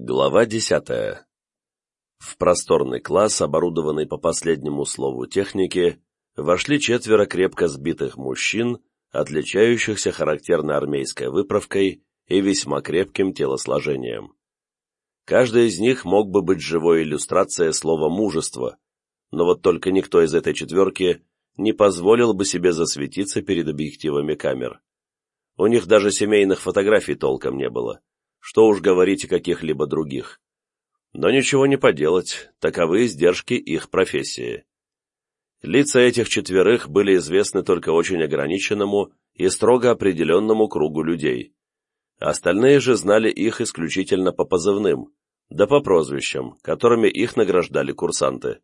Глава десятая. В просторный класс, оборудованный по последнему слову техники, вошли четверо крепко сбитых мужчин, отличающихся характерной армейской выправкой и весьма крепким телосложением. Каждый из них мог бы быть живой иллюстрацией слова «мужество», но вот только никто из этой четверки не позволил бы себе засветиться перед объективами камер. У них даже семейных фотографий толком не было что уж говорить о каких-либо других. Но ничего не поделать, таковы издержки их профессии. Лица этих четверых были известны только очень ограниченному и строго определенному кругу людей. Остальные же знали их исключительно по позывным, да по прозвищам, которыми их награждали курсанты.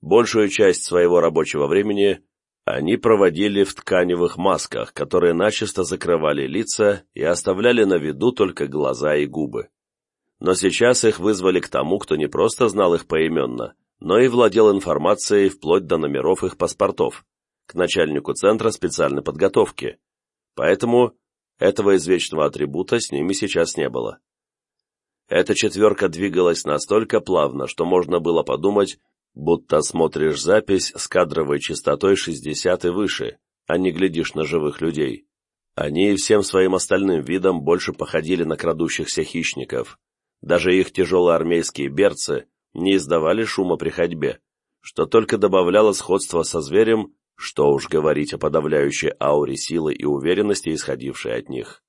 Большую часть своего рабочего времени они проводили в тканевых масках, которые начисто закрывали лица и оставляли на виду только глаза и губы. Но сейчас их вызвали к тому, кто не просто знал их поименно, но и владел информацией вплоть до номеров их паспортов, к начальнику Центра специальной подготовки. Поэтому этого извечного атрибута с ними сейчас не было. Эта четверка двигалась настолько плавно, что можно было подумать, будто смотришь запись с кадровой частотой 60 и выше, а не глядишь на живых людей. Они всем своим остальным видом больше походили на крадущихся хищников. Даже их тяжелые армейские берцы не издавали шума при ходьбе, что только добавляло сходства со зверем, что уж говорить о подавляющей ауре силы и уверенности, исходившей от них.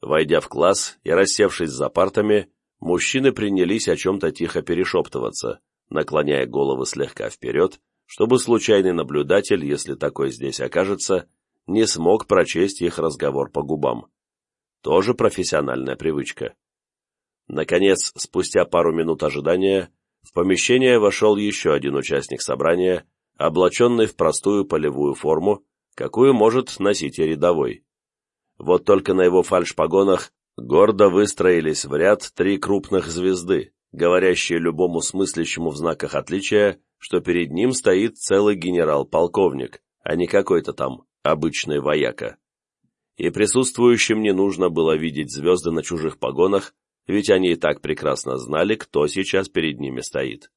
Войдя в класс и рассевшись за партами, мужчины принялись о чем-то тихо перешептываться – наклоняя головы слегка вперед, чтобы случайный наблюдатель, если такой здесь окажется, не смог прочесть их разговор по губам. Тоже профессиональная привычка. Наконец, спустя пару минут ожидания, в помещение вошел еще один участник собрания, облаченный в простую полевую форму, какую может носить и рядовой. Вот только на его фальшпогонах гордо выстроились в ряд три крупных звезды, говорящие любому смыслящему в знаках отличия, что перед ним стоит целый генерал-полковник, а не какой-то там обычный вояка. И присутствующим не нужно было видеть звезды на чужих погонах, ведь они и так прекрасно знали, кто сейчас перед ними стоит.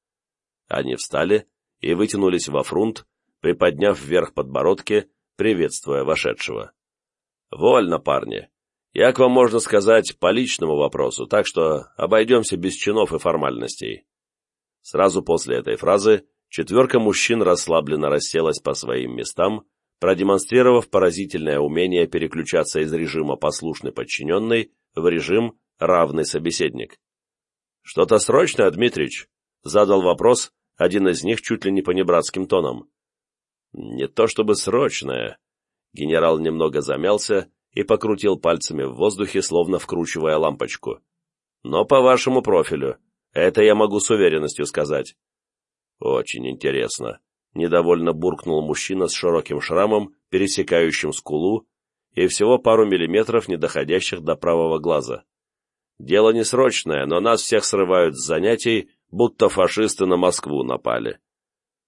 Они встали и вытянулись во фрунт, приподняв вверх подбородки, приветствуя вошедшего. «Вольно, парни. Я к вам, можно сказать, по личному вопросу, так что обойдемся без чинов и формальностей». Сразу после этой фразы четверка мужчин расслабленно расселась по своим местам, продемонстрировав поразительное умение переключаться из режима послушный подчиненный в режим равный собеседник. «Что-то срочное, Дмитрич?» — задал вопрос один из них чуть ли не понебратским тоном. «Не то чтобы срочное». Генерал немного замялся, и покрутил пальцами в воздухе, словно вкручивая лампочку. «Но по вашему профилю. Это я могу с уверенностью сказать». «Очень интересно», — недовольно буркнул мужчина с широким шрамом, пересекающим скулу, и всего пару миллиметров, не доходящих до правого глаза. «Дело не срочное, но нас всех срывают с занятий, будто фашисты на Москву напали».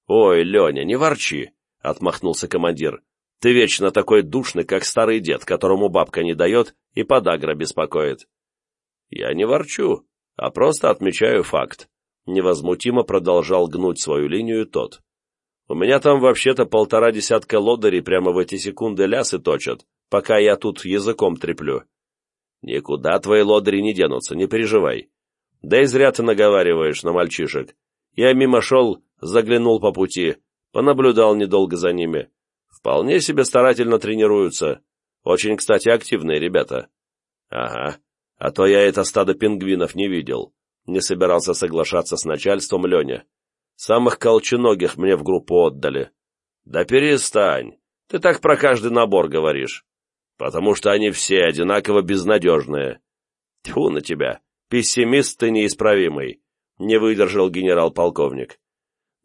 «Ой, Леня, не ворчи», — отмахнулся командир. Ты вечно такой душный, как старый дед, которому бабка не дает и подагра беспокоит. Я не ворчу, а просто отмечаю факт. Невозмутимо продолжал гнуть свою линию тот. У меня там вообще-то полтора десятка лодырей прямо в эти секунды лясы точат, пока я тут языком треплю. Никуда твои лодыри не денутся, не переживай. Да и зря ты наговариваешь на мальчишек. Я мимо шел, заглянул по пути, понаблюдал недолго за ними. Вполне себе старательно тренируются. Очень, кстати, активные ребята. Ага, а то я это стадо пингвинов не видел. Не собирался соглашаться с начальством Леня. Самых колченогих мне в группу отдали. Да перестань, ты так про каждый набор говоришь. Потому что они все одинаково безнадежные. Тьфу на тебя, пессимист ты неисправимый, не выдержал генерал-полковник.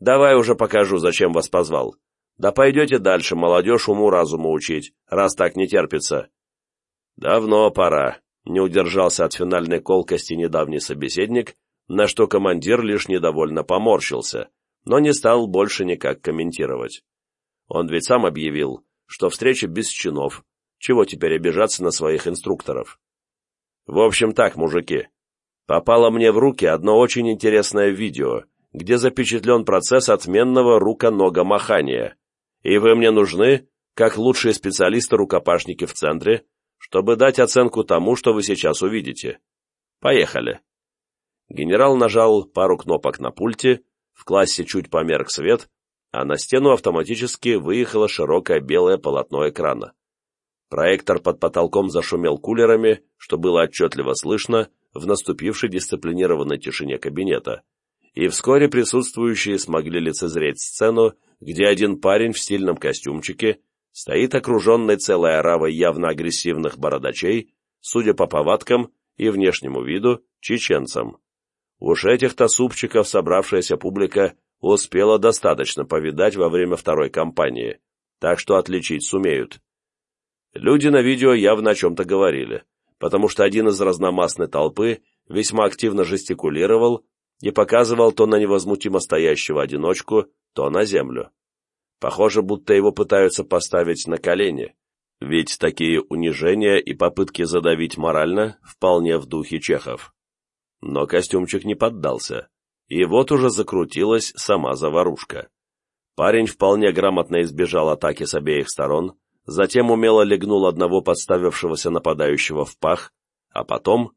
Давай уже покажу, зачем вас позвал. Да пойдете дальше молодежь уму-разуму учить, раз так не терпится. Давно пора, не удержался от финальной колкости недавний собеседник, на что командир лишь недовольно поморщился, но не стал больше никак комментировать. Он ведь сам объявил, что встреча без чинов, чего теперь обижаться на своих инструкторов. В общем так, мужики, Попало мне в руки одно очень интересное видео, где запечатлен процесс отменного руконогомахания. И вы мне нужны, как лучшие специалисты-рукопашники в центре, чтобы дать оценку тому, что вы сейчас увидите. Поехали. Генерал нажал пару кнопок на пульте, в классе чуть померк свет, а на стену автоматически выехало широкое белое полотно экрана. Проектор под потолком зашумел кулерами, что было отчетливо слышно в наступившей дисциплинированной тишине кабинета, и вскоре присутствующие смогли лицезреть сцену, где один парень в стильном костюмчике стоит окруженный целой оравой явно агрессивных бородачей, судя по повадкам и внешнему виду, чеченцам. Уж этих-то супчиков собравшаяся публика успела достаточно повидать во время второй кампании, так что отличить сумеют. Люди на видео явно о чем-то говорили, потому что один из разномастной толпы весьма активно жестикулировал и показывал то на невозмутимо стоящего одиночку, то на землю. Похоже, будто его пытаются поставить на колени, ведь такие унижения и попытки задавить морально вполне в духе чехов. Но костюмчик не поддался, и вот уже закрутилась сама заварушка. Парень вполне грамотно избежал атаки с обеих сторон, затем умело легнул одного подставившегося нападающего в пах, а потом...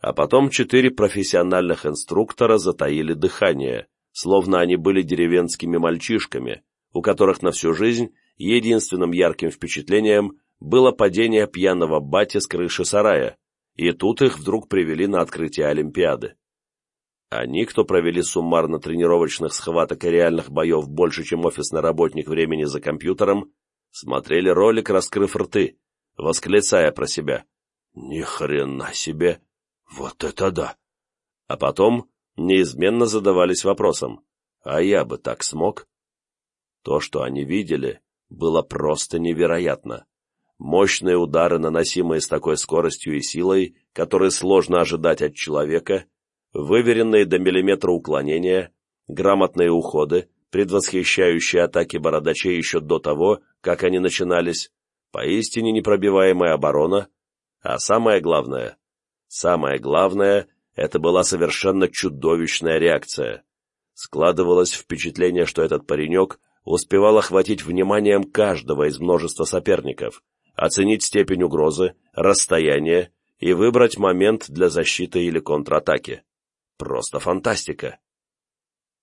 А потом четыре профессиональных инструктора затаили дыхание, словно они были деревенскими мальчишками, у которых на всю жизнь единственным ярким впечатлением было падение пьяного бати с крыши сарая, и тут их вдруг привели на открытие Олимпиады. Они, кто провели суммарно тренировочных схваток и реальных боев больше, чем офисный работник времени за компьютером, смотрели ролик, раскрыв рты, восклицая про себя. «Ни хрена себе! Вот это да!» А потом неизменно задавались вопросом, «А я бы так смог?» То, что они видели, было просто невероятно. Мощные удары, наносимые с такой скоростью и силой, которые сложно ожидать от человека, выверенные до миллиметра уклонения, грамотные уходы, предвосхищающие атаки бородачей еще до того, как они начинались, поистине непробиваемая оборона, а самое главное, самое главное, это была совершенно чудовищная реакция. Складывалось впечатление, что этот паренек успевал охватить вниманием каждого из множества соперников, оценить степень угрозы, расстояние и выбрать момент для защиты или контратаки. Просто фантастика.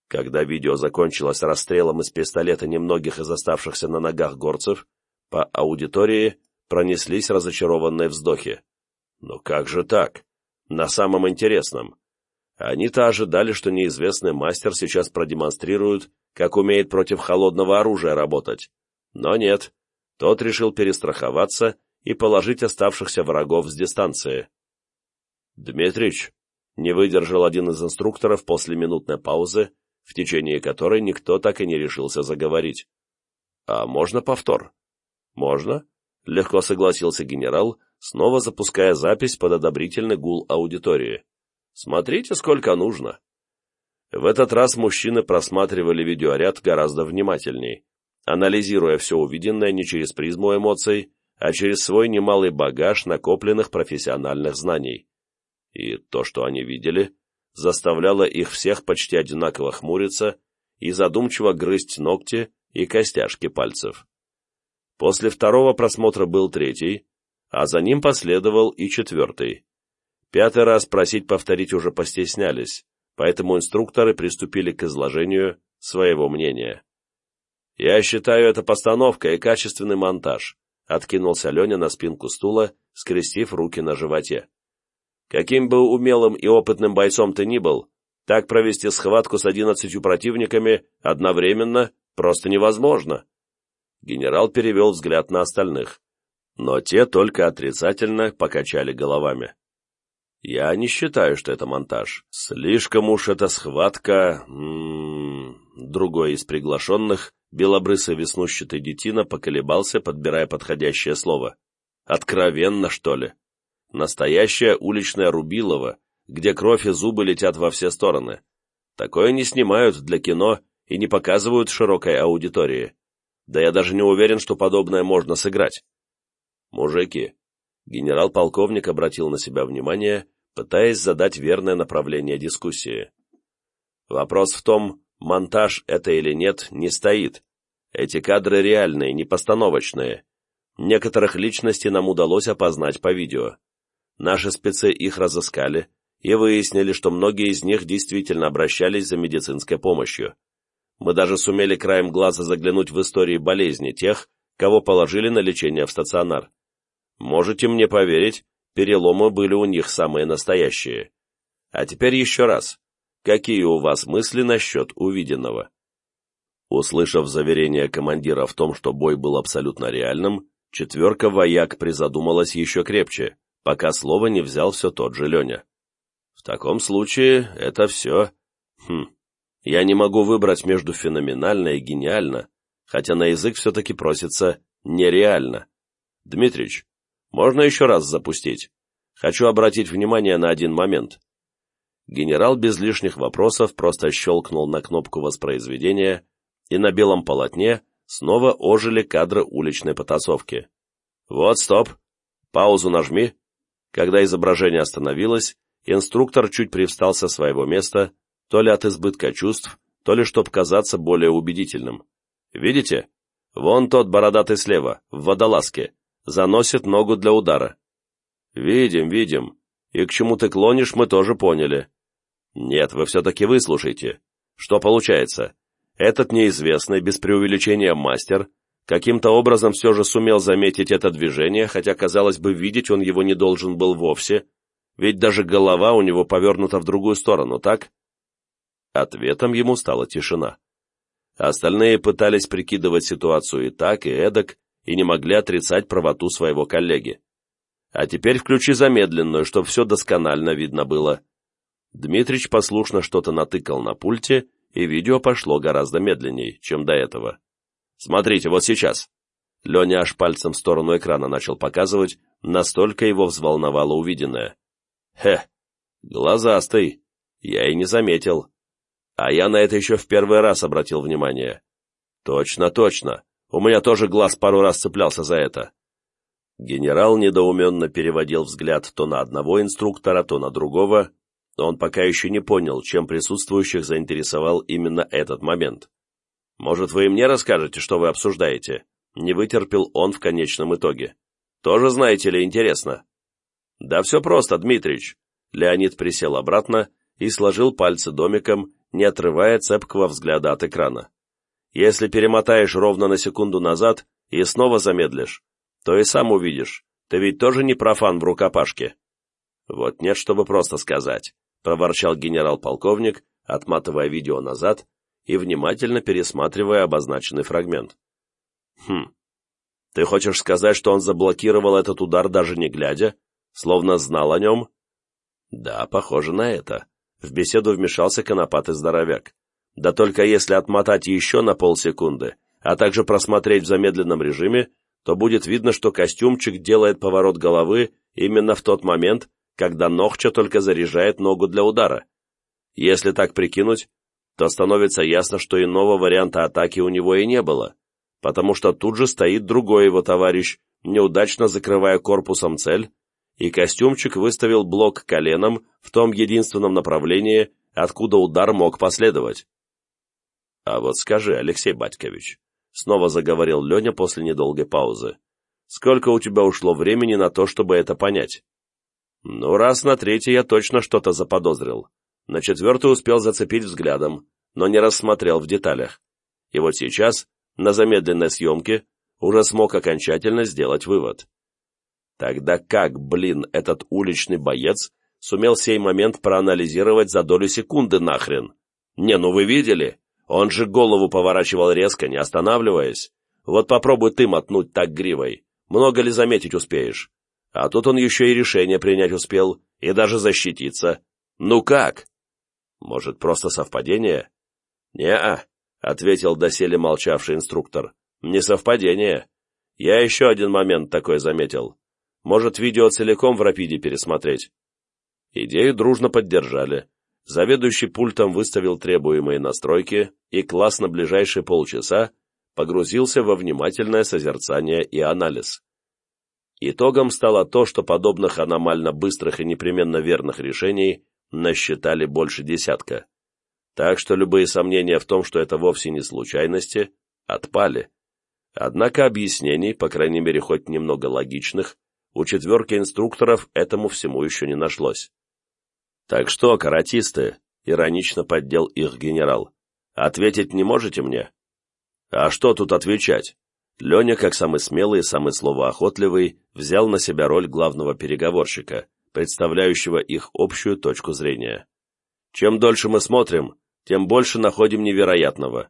Когда видео закончилось расстрелом из пистолета немногих из оставшихся на ногах горцев, по аудитории пронеслись разочарованные вздохи. Но как же так? На самом интересном. Они-то ожидали, что неизвестный мастер сейчас продемонстрирует, как умеет против холодного оружия работать. Но нет, тот решил перестраховаться и положить оставшихся врагов с дистанции. «Дмитрич», — не выдержал один из инструкторов после минутной паузы, в течение которой никто так и не решился заговорить. «А можно повтор?» «Можно?» — легко согласился генерал, снова запуская запись под одобрительный гул аудитории. «Смотрите, сколько нужно!» В этот раз мужчины просматривали видеоряд гораздо внимательней, анализируя все увиденное не через призму эмоций, а через свой немалый багаж накопленных профессиональных знаний. И то, что они видели, заставляло их всех почти одинаково хмуриться и задумчиво грызть ногти и костяшки пальцев. После второго просмотра был третий, а за ним последовал и четвертый. Пятый раз просить повторить уже постеснялись, поэтому инструкторы приступили к изложению своего мнения. «Я считаю это постановка и качественный монтаж», — откинулся Леня на спинку стула, скрестив руки на животе. «Каким бы умелым и опытным бойцом ты ни был, так провести схватку с одиннадцатью противниками одновременно просто невозможно». Генерал перевел взгляд на остальных, но те только отрицательно покачали головами. «Я не считаю, что это монтаж. Слишком уж эта схватка...» М -м -м. Другой из приглашенных Белобрысый веснущатый детина поколебался, подбирая подходящее слово. «Откровенно, что ли? Настоящая уличная Рубилова, где кровь и зубы летят во все стороны. Такое не снимают для кино и не показывают широкой аудитории. Да я даже не уверен, что подобное можно сыграть. Мужики, генерал-полковник обратил на себя внимание, пытаясь задать верное направление дискуссии. Вопрос в том, монтаж это или нет, не стоит. Эти кадры реальные, не постановочные. Некоторых личностей нам удалось опознать по видео. Наши спецы их разыскали и выяснили, что многие из них действительно обращались за медицинской помощью. Мы даже сумели краем глаза заглянуть в истории болезни тех, кого положили на лечение в стационар. Можете мне поверить, переломы были у них самые настоящие. А теперь еще раз. Какие у вас мысли насчет увиденного? Услышав заверение командира в том, что бой был абсолютно реальным, четверка вояк призадумалась еще крепче, пока слово не взял все тот же Леня. В таком случае это все... Хм, я не могу выбрать между феноменально и гениально, хотя на язык все-таки просится нереально. Дмитрич, можно еще раз запустить? Хочу обратить внимание на один момент. Генерал без лишних вопросов просто щелкнул на кнопку воспроизведения, и на белом полотне снова ожили кадры уличной потасовки. Вот, стоп. Паузу нажми. Когда изображение остановилось, инструктор чуть привстал со своего места, то ли от избытка чувств, то ли чтобы казаться более убедительным. Видите? Вон тот бородатый слева, в водолазке, заносит ногу для удара. Видим, видим. И к чему ты клонишь, мы тоже поняли. Нет, вы все-таки выслушайте. Что получается? Этот неизвестный, без преувеличения мастер, каким-то образом все же сумел заметить это движение, хотя, казалось бы, видеть он его не должен был вовсе, ведь даже голова у него повернута в другую сторону, так? Ответом ему стала тишина. Остальные пытались прикидывать ситуацию и так, и эдак, и не могли отрицать правоту своего коллеги. А теперь включи замедленную, чтобы все досконально видно было. Дмитрич послушно что-то натыкал на пульте, и видео пошло гораздо медленнее, чем до этого. Смотрите, вот сейчас. Леня аж пальцем в сторону экрана начал показывать, настолько его взволновало увиденное. Хе, глазастый. Я и не заметил. А я на это еще в первый раз обратил внимание. Точно, точно. У меня тоже глаз пару раз цеплялся за это. Генерал недоуменно переводил взгляд то на одного инструктора, то на другого, но он пока еще не понял, чем присутствующих заинтересовал именно этот момент. «Может, вы и мне расскажете, что вы обсуждаете?» Не вытерпел он в конечном итоге. «Тоже знаете ли, интересно?» «Да все просто, Дмитрич». Леонид присел обратно и сложил пальцы домиком, не отрывая цепкого взгляда от экрана. Если перемотаешь ровно на секунду назад и снова замедлишь, то и сам увидишь, ты ведь тоже не профан в рукопашке. Вот нет, чтобы просто сказать, проворчал генерал-полковник, отматывая видео назад и внимательно пересматривая обозначенный фрагмент. Хм, ты хочешь сказать, что он заблокировал этот удар даже не глядя, словно знал о нем? Да, похоже на это. В беседу вмешался конопатый здоровяк. Да только если отмотать еще на полсекунды, а также просмотреть в замедленном режиме, то будет видно, что костюмчик делает поворот головы именно в тот момент, когда Нохча только заряжает ногу для удара. Если так прикинуть, то становится ясно, что иного варианта атаки у него и не было, потому что тут же стоит другой его товарищ, неудачно закрывая корпусом цель, и костюмчик выставил блок коленом в том единственном направлении, откуда удар мог последовать. «А вот скажи, Алексей Батькович», — снова заговорил Леня после недолгой паузы, «сколько у тебя ушло времени на то, чтобы это понять?» «Ну, раз на третий я точно что-то заподозрил. На четвертый успел зацепить взглядом, но не рассмотрел в деталях. И вот сейчас, на замедленной съемке, уже смог окончательно сделать вывод. Тогда как, блин, этот уличный боец сумел сей момент проанализировать за долю секунды нахрен? Не, ну вы видели? Он же голову поворачивал резко, не останавливаясь. Вот попробуй ты мотнуть так гривой. Много ли заметить успеешь? А тут он еще и решение принять успел, и даже защититься. Ну как? Может, просто совпадение? Не-а, ответил доселе молчавший инструктор. Не совпадение. Я еще один момент такой заметил. Может, видео целиком в рапиде пересмотреть?» Идею дружно поддержали. Заведующий пультом выставил требуемые настройки, и класс на ближайшие полчаса погрузился во внимательное созерцание и анализ. Итогом стало то, что подобных аномально быстрых и непременно верных решений насчитали больше десятка. Так что любые сомнения в том, что это вовсе не случайности, отпали. Однако объяснений, по крайней мере хоть немного логичных, у четверки инструкторов этому всему еще не нашлось. «Так что, каратисты?» — иронично поддел их генерал. «Ответить не можете мне?» «А что тут отвечать?» Леня, как самый смелый и самый словоохотливый, взял на себя роль главного переговорщика, представляющего их общую точку зрения. «Чем дольше мы смотрим, тем больше находим невероятного.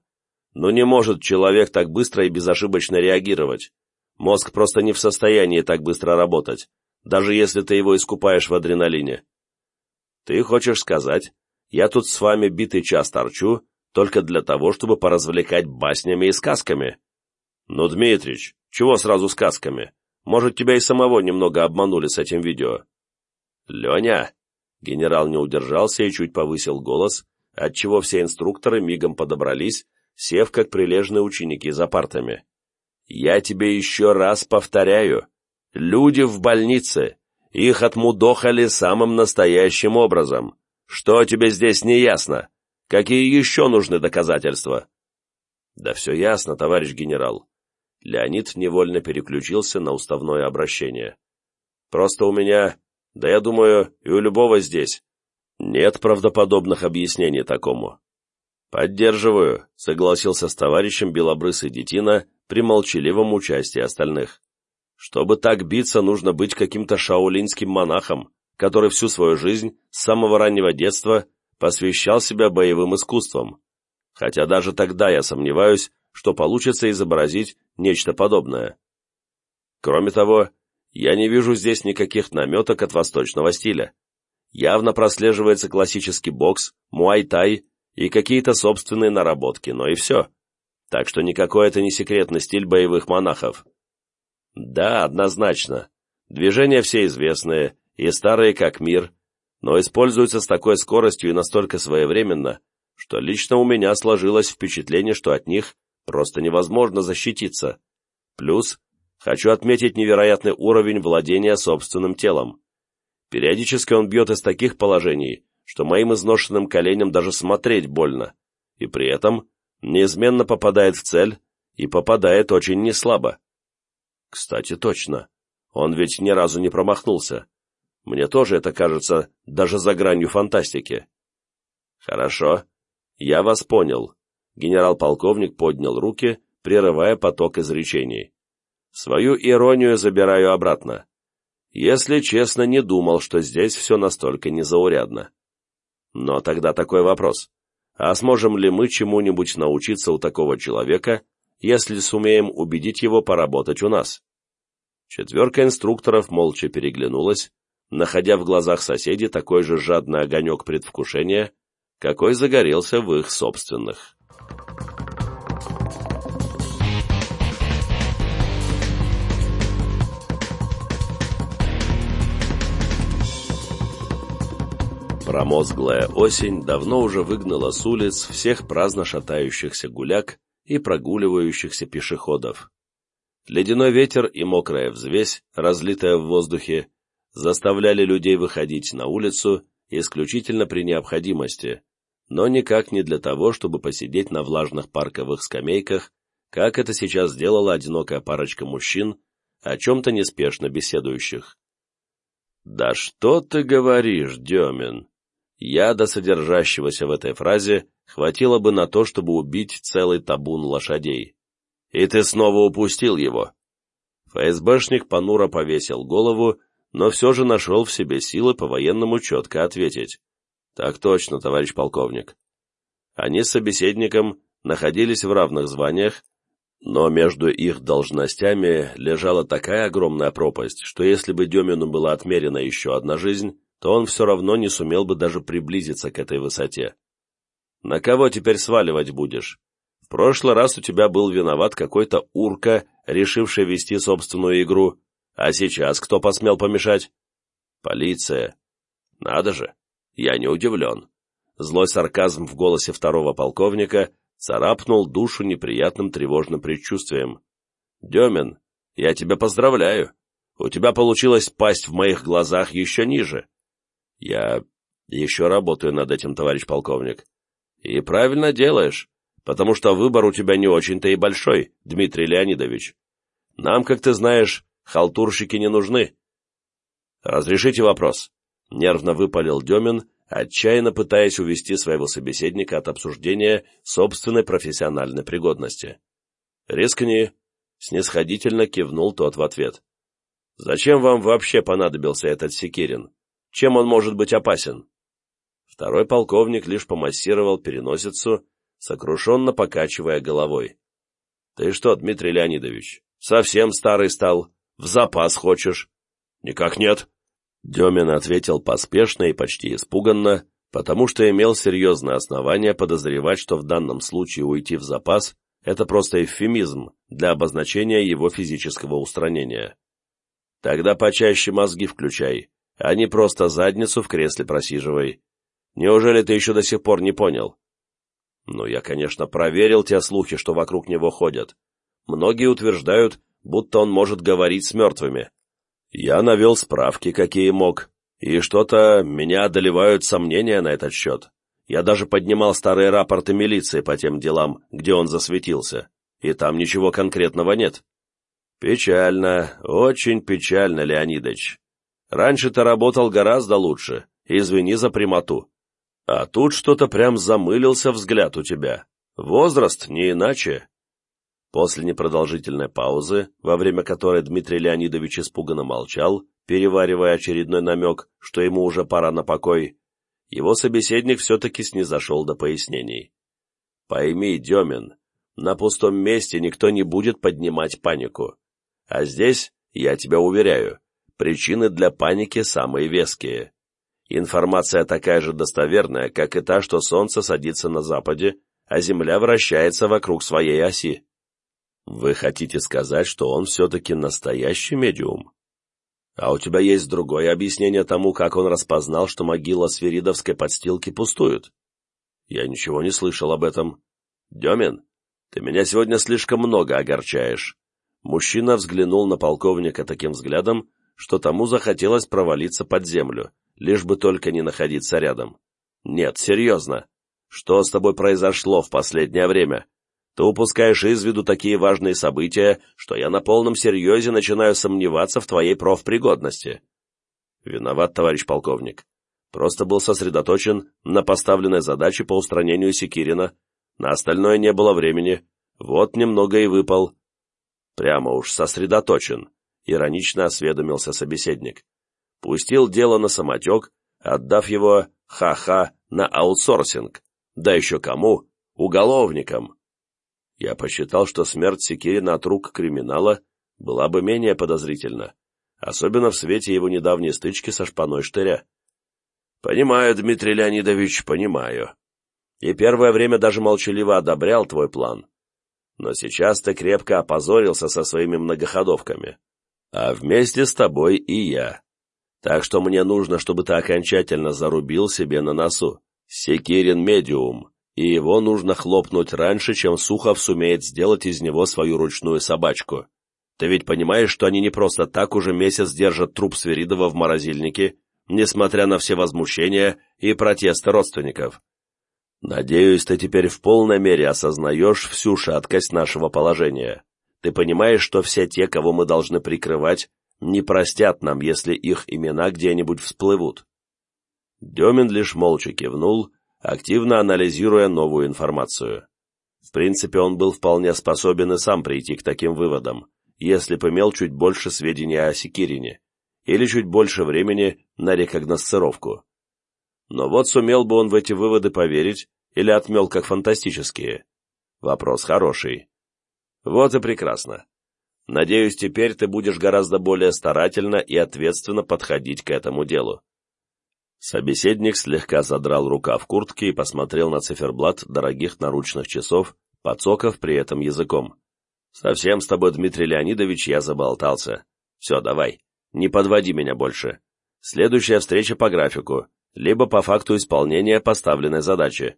Но не может человек так быстро и безошибочно реагировать. Мозг просто не в состоянии так быстро работать, даже если ты его искупаешь в адреналине. Ты хочешь сказать, я тут с вами битый час торчу, только для того, чтобы поразвлекать баснями и сказками? Ну, Дмитрич, чего сразу сказками? Может, тебя и самого немного обманули с этим видео? Леня! Генерал не удержался и чуть повысил голос, отчего все инструкторы мигом подобрались, сев как прилежные ученики за партами. «Я тебе еще раз повторяю. Люди в больнице. Их отмудохали самым настоящим образом. Что тебе здесь не ясно? Какие еще нужны доказательства?» «Да все ясно, товарищ генерал». Леонид невольно переключился на уставное обращение. «Просто у меня, да я думаю, и у любого здесь, нет правдоподобных объяснений такому. «Поддерживаю», — согласился с товарищем Белобрысый Детина при молчаливом участии остальных. «Чтобы так биться, нужно быть каким-то шаолинским монахом, который всю свою жизнь, с самого раннего детства, посвящал себя боевым искусствам. Хотя даже тогда я сомневаюсь, что получится изобразить нечто подобное. Кроме того, я не вижу здесь никаких наметок от восточного стиля явно прослеживается классический бокс, муай-тай и какие-то собственные наработки, но и все. Так что никакой это не секретный стиль боевых монахов. Да, однозначно. Движения все известные, и старые как мир, но используются с такой скоростью и настолько своевременно, что лично у меня сложилось впечатление, что от них просто невозможно защититься. Плюс, хочу отметить невероятный уровень владения собственным телом. Периодически он бьет из таких положений, что моим изношенным коленям даже смотреть больно, и при этом неизменно попадает в цель и попадает очень неслабо. Кстати, точно. Он ведь ни разу не промахнулся. Мне тоже это кажется даже за гранью фантастики. Хорошо. Я вас понял. Генерал-полковник поднял руки, прерывая поток изречений. Свою иронию забираю обратно. Если честно, не думал, что здесь все настолько незаурядно. Но тогда такой вопрос. А сможем ли мы чему-нибудь научиться у такого человека, если сумеем убедить его поработать у нас? Четверка инструкторов молча переглянулась, находя в глазах соседей такой же жадный огонек предвкушения, какой загорелся в их собственных. Промозглая осень давно уже выгнала с улиц всех праздно шатающихся гуляк и прогуливающихся пешеходов. Ледяной ветер и мокрая взвесь, разлитая в воздухе, заставляли людей выходить на улицу исключительно при необходимости, но никак не для того, чтобы посидеть на влажных парковых скамейках, как это сейчас сделала одинокая парочка мужчин, о чем-то неспешно беседующих. «Да что ты говоришь, Демин?» Яда, содержащегося в этой фразе, хватило бы на то, чтобы убить целый табун лошадей. И ты снова упустил его. ФСБшник понуро повесил голову, но все же нашел в себе силы по-военному четко ответить. Так точно, товарищ полковник. Они с собеседником находились в равных званиях, но между их должностями лежала такая огромная пропасть, что если бы Демину была отмерена еще одна жизнь, то он все равно не сумел бы даже приблизиться к этой высоте. На кого теперь сваливать будешь? В прошлый раз у тебя был виноват какой-то урка, решивший вести собственную игру, а сейчас кто посмел помешать? Полиция. Надо же, я не удивлен. Злой сарказм в голосе второго полковника царапнул душу неприятным тревожным предчувствием. «Демин, я тебя поздравляю. У тебя получилось пасть в моих глазах еще ниже. Я еще работаю над этим, товарищ полковник. И правильно делаешь, потому что выбор у тебя не очень-то и большой, Дмитрий Леонидович. Нам, как ты знаешь, халтурщики не нужны. Разрешите вопрос. Нервно выпалил Демин, отчаянно пытаясь увести своего собеседника от обсуждения собственной профессиональной пригодности. «Рискни», — снисходительно кивнул тот в ответ. «Зачем вам вообще понадобился этот Секирин? Чем он может быть опасен?» Второй полковник лишь помассировал переносицу, сокрушенно покачивая головой. «Ты что, Дмитрий Леонидович, совсем старый стал? В запас хочешь?» «Никак нет», Демин ответил поспешно и почти испуганно, потому что имел серьезное основание подозревать, что в данном случае уйти в запас – это просто эвфемизм для обозначения его физического устранения. Тогда почаще мозги включай, а не просто задницу в кресле просиживай. Неужели ты еще до сих пор не понял? Ну, я, конечно, проверил те слухи, что вокруг него ходят. Многие утверждают, будто он может говорить с мертвыми. Я навел справки, какие мог, и что-то меня одолевают сомнения на этот счет. Я даже поднимал старые рапорты милиции по тем делам, где он засветился, и там ничего конкретного нет. Печально, очень печально, Леонидыч. Раньше ты работал гораздо лучше, извини за прямоту. А тут что-то прям замылился взгляд у тебя. Возраст не иначе. После непродолжительной паузы, во время которой Дмитрий Леонидович испуганно молчал, переваривая очередной намек, что ему уже пора на покой, его собеседник все-таки снизошел до пояснений. «Пойми, Демин, на пустом месте никто не будет поднимать панику. А здесь, я тебя уверяю, причины для паники самые веские. Информация такая же достоверная, как и та, что Солнце садится на западе, а Земля вращается вокруг своей оси. Вы хотите сказать, что он все-таки настоящий медиум? А у тебя есть другое объяснение тому, как он распознал, что могила свиридовской подстилки пустует? Я ничего не слышал об этом. Демин, ты меня сегодня слишком много огорчаешь. Мужчина взглянул на полковника таким взглядом, что тому захотелось провалиться под землю, лишь бы только не находиться рядом. Нет, серьезно. Что с тобой произошло в последнее время? Ты упускаешь из виду такие важные события, что я на полном серьезе начинаю сомневаться в твоей профпригодности. Виноват, товарищ полковник. Просто был сосредоточен на поставленной задаче по устранению Секирина. На остальное не было времени. Вот немного и выпал. Прямо уж сосредоточен, иронично осведомился собеседник. Пустил дело на самотек, отдав его ха-ха на аутсорсинг. Да еще кому? Уголовникам. Я посчитал, что смерть Секирина от рук криминала была бы менее подозрительна, особенно в свете его недавней стычки со шпаной штыря. «Понимаю, Дмитрий Леонидович, понимаю. И первое время даже молчаливо одобрял твой план. Но сейчас ты крепко опозорился со своими многоходовками. А вместе с тобой и я. Так что мне нужно, чтобы ты окончательно зарубил себе на носу. Секирин медиум, и его нужно хлопнуть раньше, чем Сухов сумеет сделать из него свою ручную собачку. Ты ведь понимаешь, что они не просто так уже месяц держат труп Свиридова в морозильнике, несмотря на все возмущения и протесты родственников. Надеюсь, ты теперь в полной мере осознаешь всю шаткость нашего положения. Ты понимаешь, что все те, кого мы должны прикрывать, не простят нам, если их имена где-нибудь всплывут. Демин лишь молча кивнул, активно анализируя новую информацию. В принципе, он был вполне способен и сам прийти к таким выводам, если бы имел чуть больше сведений о Секирине или чуть больше времени на рекогносцировку. Но вот сумел бы он в эти выводы поверить или отмел как фантастические? Вопрос хороший. Вот и прекрасно. Надеюсь, теперь ты будешь гораздо более старательно и ответственно подходить к этому делу. Собеседник слегка задрал рукав куртки и посмотрел на циферблат дорогих наручных часов, подсоков при этом языком. «Совсем с тобой, Дмитрий Леонидович, я заболтался. Все, давай, не подводи меня больше. Следующая встреча по графику, либо по факту исполнения поставленной задачи».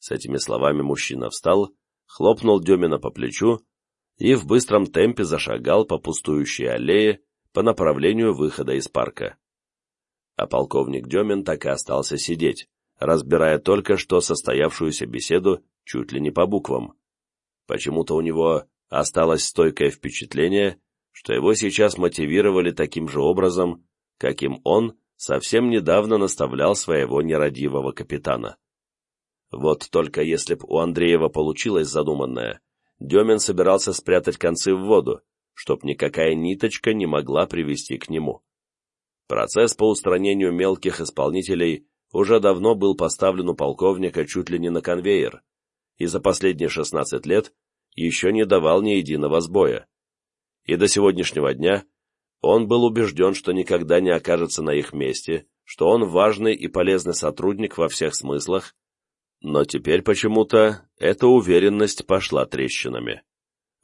С этими словами мужчина встал, хлопнул Демина по плечу и в быстром темпе зашагал по пустующей аллее, по направлению выхода из парка. А полковник Демин так и остался сидеть, разбирая только что состоявшуюся беседу чуть ли не по буквам. Почему-то у него осталось стойкое впечатление, что его сейчас мотивировали таким же образом, каким он совсем недавно наставлял своего нерадивого капитана. Вот только если б у Андреева получилось задуманное, Демин собирался спрятать концы в воду, чтоб никакая ниточка не могла привести к нему. Процесс по устранению мелких исполнителей уже давно был поставлен у полковника чуть ли не на конвейер, и за последние 16 лет еще не давал ни единого сбоя. И до сегодняшнего дня он был убежден, что никогда не окажется на их месте, что он важный и полезный сотрудник во всех смыслах, но теперь почему-то эта уверенность пошла трещинами.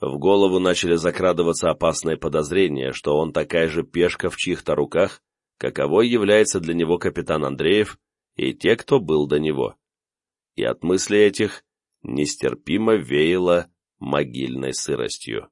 В голову начали закрадываться опасные подозрения, что он такая же пешка в чьих-то руках, каковой является для него капитан Андреев и те, кто был до него. И от мыслей этих нестерпимо веяло могильной сыростью.